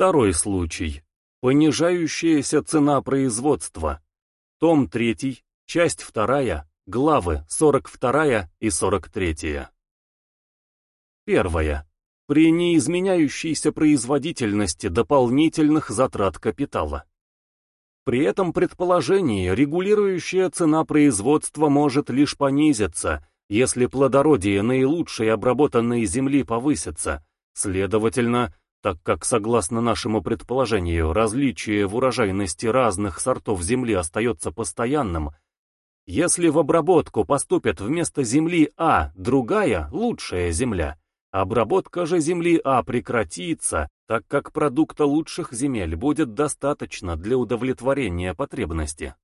Второй случай. Понижающаяся цена производства. Том 3, часть 2, главы 42 и 43. Первое. При неизменяющейся производительности дополнительных затрат капитала. При этом предположении регулирующая цена производства может лишь понизиться, если плодородие наилучшей обработанной земли повысится, следовательно, так как, согласно нашему предположению, различие в урожайности разных сортов земли остается постоянным, если в обработку поступит вместо земли А другая, лучшая земля, обработка же земли А прекратится, так как продукта лучших земель будет достаточно для удовлетворения потребности.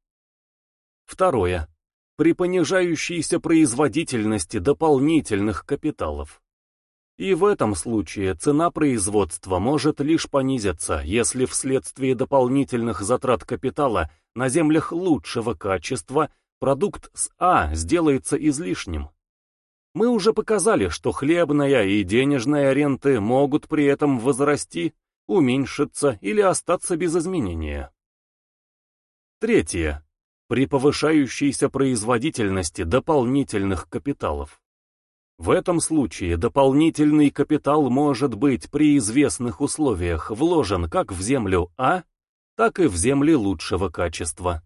Второе. При понижающейся производительности дополнительных капиталов. И в этом случае цена производства может лишь понизиться, если вследствие дополнительных затрат капитала на землях лучшего качества продукт с А сделается излишним. Мы уже показали, что хлебная и денежная ренты могут при этом возрасти, уменьшиться или остаться без изменения. Третье. При повышающейся производительности дополнительных капиталов. В этом случае дополнительный капитал может быть при известных условиях вложен как в землю А, так и в земли лучшего качества.